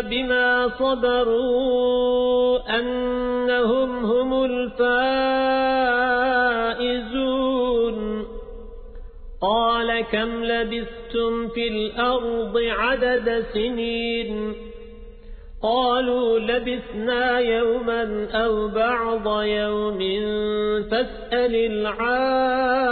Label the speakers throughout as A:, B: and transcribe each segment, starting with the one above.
A: بما صبروا أنهم هم الفائزون قال كم لبثتم في الأرض عدد سنين قالوا لبثنا يوما أو بعض يوم فاسأل العادين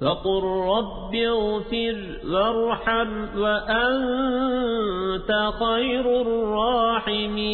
A: فقل رب اغفر وارحم وأنت خير الراحمين.